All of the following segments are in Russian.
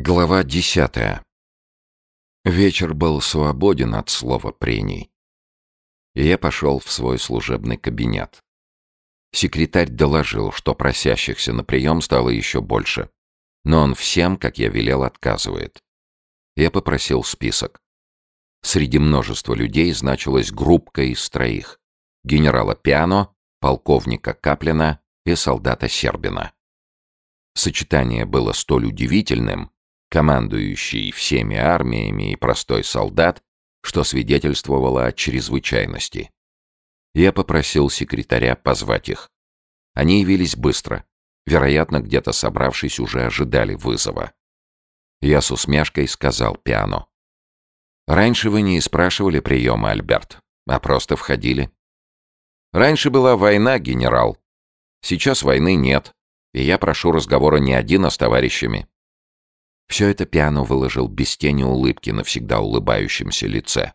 Глава десятая. Вечер был свободен от слова прений. И я пошел в свой служебный кабинет. Секретарь доложил, что просящихся на прием стало еще больше. Но он всем, как я велел, отказывает. Я попросил список. Среди множества людей значилась группка из троих. Генерала Пиано, полковника Каплина и солдата Сербина. Сочетание было столь удивительным, командующий всеми армиями и простой солдат, что свидетельствовало о чрезвычайности. Я попросил секретаря позвать их. Они явились быстро. Вероятно, где-то собравшись, уже ожидали вызова. Я с усмешкой сказал Пиано. «Раньше вы не спрашивали приема, Альберт, а просто входили. Раньше была война, генерал. Сейчас войны нет, и я прошу разговора не один, а с товарищами. Все это Пиано выложил без тени улыбки на всегда улыбающемся лице.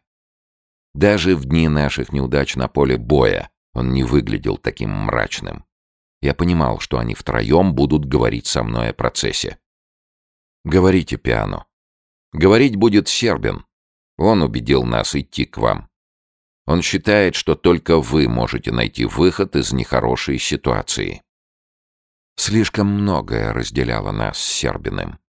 Даже в дни наших неудач на поле боя он не выглядел таким мрачным. Я понимал, что они втроем будут говорить со мной о процессе. «Говорите, Пиано. Говорить будет Сербин. Он убедил нас идти к вам. Он считает, что только вы можете найти выход из нехорошей ситуации». Слишком многое разделяло нас с Сербиным.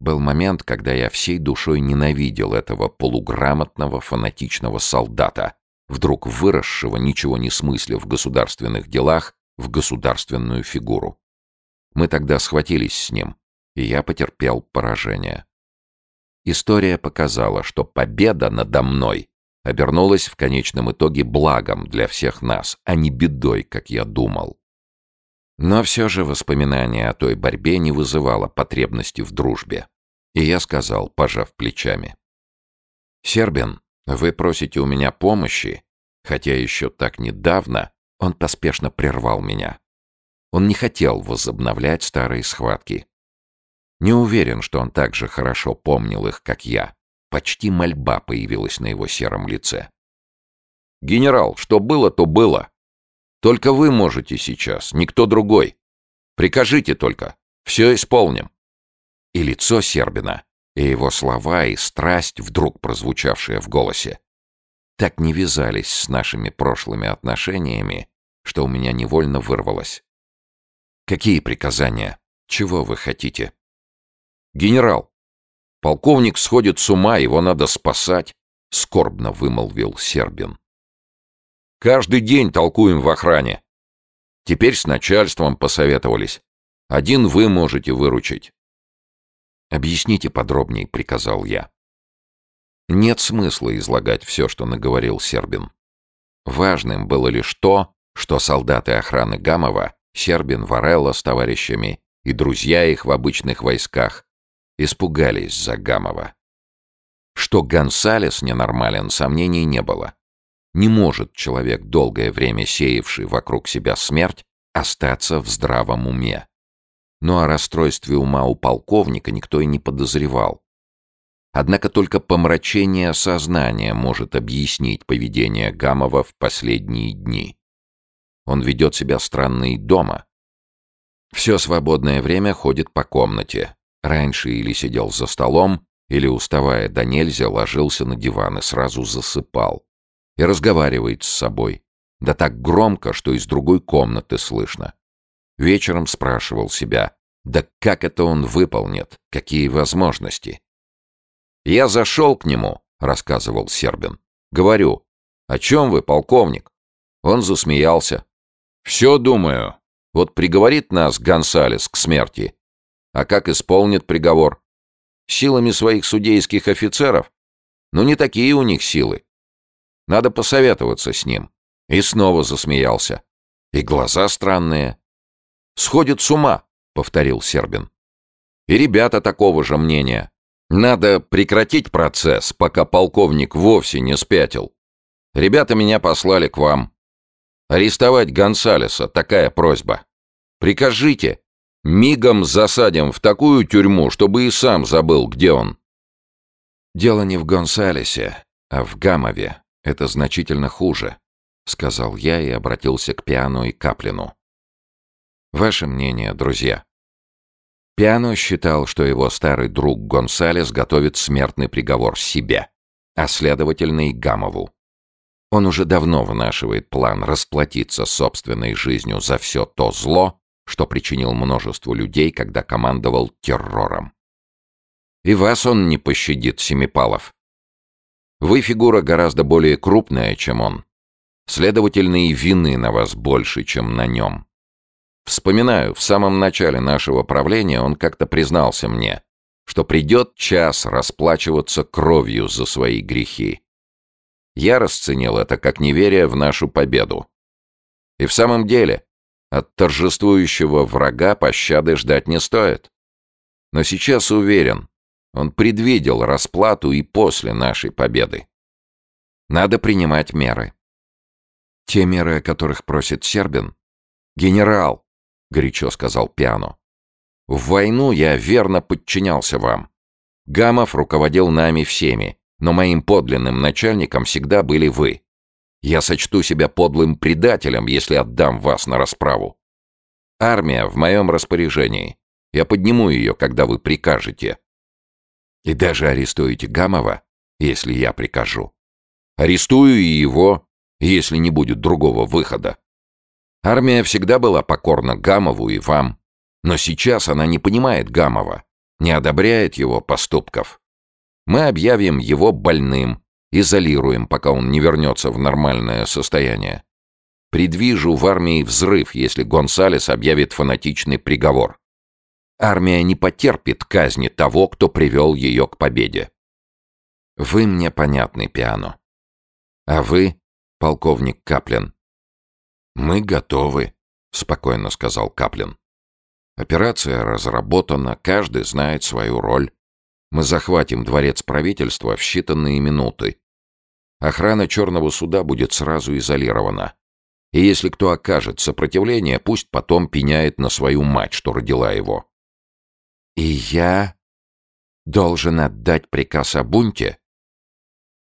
Был момент, когда я всей душой ненавидел этого полуграмотного фанатичного солдата, вдруг выросшего, ничего не смысля в государственных делах, в государственную фигуру. Мы тогда схватились с ним, и я потерпел поражение. История показала, что победа надо мной обернулась в конечном итоге благом для всех нас, а не бедой, как я думал. Но все же воспоминание о той борьбе не вызывало потребности в дружбе. И я сказал, пожав плечами. «Сербин, вы просите у меня помощи, хотя еще так недавно он поспешно прервал меня. Он не хотел возобновлять старые схватки. Не уверен, что он так же хорошо помнил их, как я. Почти мольба появилась на его сером лице. «Генерал, что было, то было. Только вы можете сейчас, никто другой. Прикажите только. Все исполним». И лицо Сербина, и его слова, и страсть, вдруг прозвучавшая в голосе, так не вязались с нашими прошлыми отношениями, что у меня невольно вырвалось. «Какие приказания? Чего вы хотите?» «Генерал, полковник сходит с ума, его надо спасать», — скорбно вымолвил Сербин. Каждый день толкуем в охране. Теперь с начальством посоветовались. Один вы можете выручить. «Объясните подробнее», — приказал я. Нет смысла излагать все, что наговорил Сербин. Важным было лишь то, что солдаты охраны Гамова, Сербин, Варелла с товарищами и друзья их в обычных войсках испугались за Гамова. Что Гонсалес ненормален, сомнений не было. Не может человек, долгое время сеявший вокруг себя смерть, остаться в здравом уме. Но о расстройстве ума у полковника никто и не подозревал. Однако только помрачение сознания может объяснить поведение Гамова в последние дни. Он ведет себя странно и дома. Все свободное время ходит по комнате. Раньше или сидел за столом, или, уставая до нельзя, ложился на диван и сразу засыпал и разговаривает с собой. Да так громко, что из другой комнаты слышно. Вечером спрашивал себя, да как это он выполнит, какие возможности? «Я зашел к нему», — рассказывал Сербин. «Говорю, о чем вы, полковник?» Он засмеялся. «Все думаю. Вот приговорит нас Гонсалес к смерти. А как исполнит приговор? Силами своих судейских офицеров? Ну, не такие у них силы. Надо посоветоваться с ним. И снова засмеялся. И глаза странные. «Сходит с ума», — повторил Сербин. И ребята такого же мнения. Надо прекратить процесс, пока полковник вовсе не спятил. Ребята меня послали к вам. Арестовать Гонсалеса, такая просьба. Прикажите, мигом засадим в такую тюрьму, чтобы и сам забыл, где он. Дело не в Гонсалесе, а в Гамове, это значительно хуже», — сказал я и обратился к Пиану и Каплину. «Ваше мнение, друзья?» Пиано считал, что его старый друг Гонсалес готовит смертный приговор себе, а следовательно и Гамову. Он уже давно вынашивает план расплатиться собственной жизнью за все то зло, что причинил множеству людей, когда командовал террором. И вас он не пощадит, Семипалов. Вы фигура гораздо более крупная, чем он. Следовательно, и вины на вас больше, чем на нем. Вспоминаю, в самом начале нашего правления он как-то признался мне, что придет час расплачиваться кровью за свои грехи. Я расценил это как неверие в нашу победу. И в самом деле, от торжествующего врага пощады ждать не стоит. Но сейчас уверен, он предвидел расплату и после нашей победы. Надо принимать меры. Те меры, о которых просит Сербин? Генерал, горячо сказал Пиано. В войну я верно подчинялся вам. Гамов руководил нами всеми, но моим подлинным начальником всегда были вы. Я сочту себя подлым предателем, если отдам вас на расправу. Армия в моем распоряжении. Я подниму ее, когда вы прикажете. И даже арестуете Гамова, если я прикажу. Арестую и его, если не будет другого выхода. Армия всегда была покорна Гамову и вам, но сейчас она не понимает Гамова, не одобряет его поступков. Мы объявим его больным, изолируем, пока он не вернется в нормальное состояние. Предвижу в армии взрыв, если Гонсалес объявит фанатичный приговор. Армия не потерпит казни того, кто привел ее к победе. Вы мне понятны, Пиано. А вы, полковник Каплин? Мы готовы, спокойно сказал Каплин. Операция разработана, каждый знает свою роль. Мы захватим дворец правительства в считанные минуты. Охрана Черного суда будет сразу изолирована. И если кто окажет сопротивление, пусть потом пеняет на свою мать, что родила его. И я должен отдать приказ о бунте?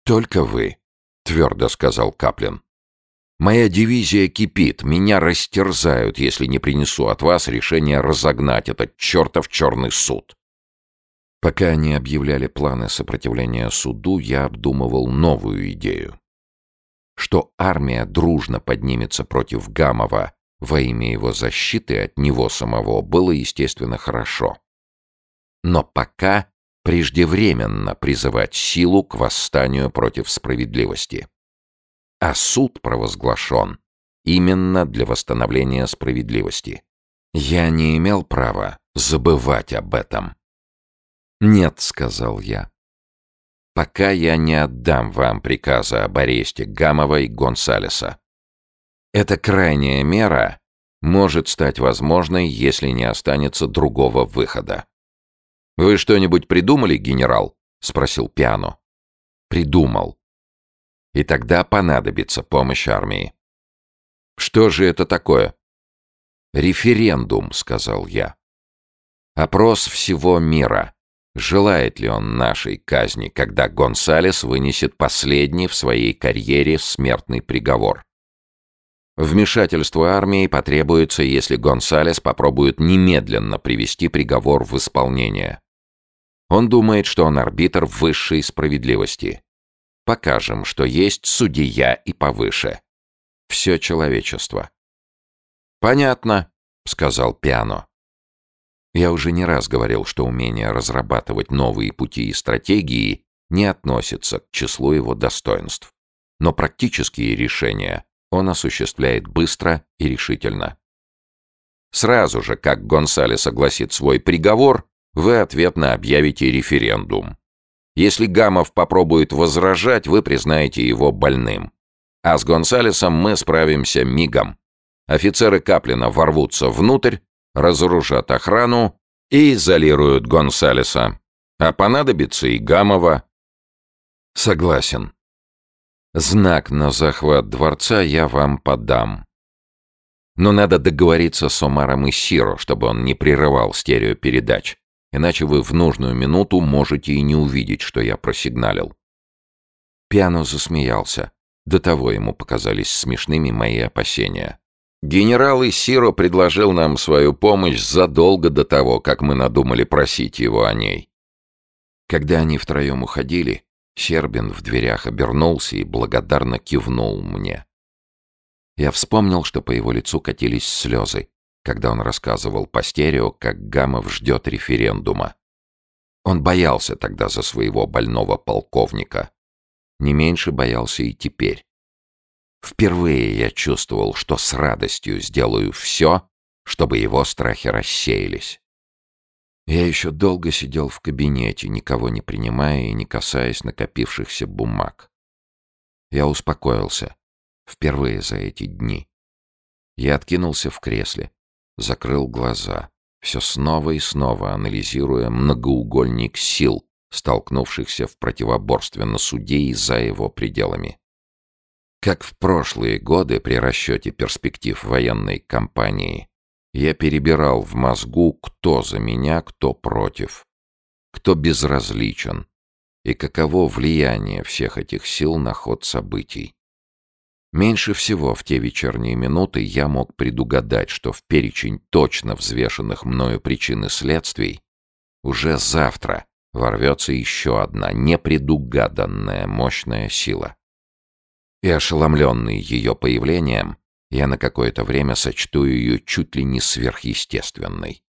Только вы, твердо сказал Каплин. Моя дивизия кипит, меня растерзают, если не принесу от вас решение разогнать этот чертов черный суд. Пока они объявляли планы сопротивления суду, я обдумывал новую идею. Что армия дружно поднимется против Гамова во имя его защиты от него самого, было, естественно, хорошо. Но пока преждевременно призывать силу к восстанию против справедливости. А суд провозглашен именно для восстановления справедливости. Я не имел права забывать об этом. «Нет», — сказал я. «Пока я не отдам вам приказа об аресте Гамова и Гонсалеса. Эта крайняя мера может стать возможной, если не останется другого выхода. «Вы что-нибудь придумали, генерал?» — спросил Пиано. «Придумал. И тогда понадобится помощь армии». «Что же это такое?» «Референдум», — сказал я. «Опрос всего мира. Желает ли он нашей казни, когда Гонсалес вынесет последний в своей карьере смертный приговор?» Вмешательство армии потребуется, если Гонсалес попробует немедленно привести приговор в исполнение. Он думает, что он арбитр высшей справедливости. Покажем, что есть судья и повыше. Все человечество. «Понятно», — сказал Пиано. Я уже не раз говорил, что умение разрабатывать новые пути и стратегии не относится к числу его достоинств. Но практические решения он осуществляет быстро и решительно. Сразу же, как Гонсалес согласит свой приговор, вы ответно объявите референдум. Если Гамов попробует возражать, вы признаете его больным. А с Гонсалесом мы справимся мигом. Офицеры Каплина ворвутся внутрь, разоружат охрану и изолируют Гонсалеса. А понадобится и Гамова. Согласен. Знак на захват дворца я вам подам. Но надо договориться с Омаром и Сиро, чтобы он не прерывал стереопередач иначе вы в нужную минуту можете и не увидеть, что я просигналил». Пиано засмеялся. До того ему показались смешными мои опасения. Генерал Исиро предложил нам свою помощь задолго до того, как мы надумали просить его о ней. Когда они втроем уходили, Щербин в дверях обернулся и благодарно кивнул мне. Я вспомнил, что по его лицу катились слезы, когда он рассказывал по стерео, как Гамов ждет референдума. Он боялся тогда за своего больного полковника. Не меньше боялся и теперь. Впервые я чувствовал, что с радостью сделаю все, чтобы его страхи рассеялись. Я еще долго сидел в кабинете, никого не принимая и не касаясь накопившихся бумаг. Я успокоился. Впервые за эти дни. Я откинулся в кресле, закрыл глаза, все снова и снова анализируя многоугольник сил, столкнувшихся в противоборстве на суде и за его пределами. Как в прошлые годы при расчете перспектив военной кампании, я перебирал в мозгу, кто за меня, кто против, кто безразличен и каково влияние всех этих сил на ход событий. Меньше всего в те вечерние минуты я мог предугадать, что в перечень точно взвешенных мною причин и следствий уже завтра ворвется еще одна непредугаданная мощная сила. И ошеломленный ее появлением, я на какое-то время сочту ее чуть ли не сверхъестественной.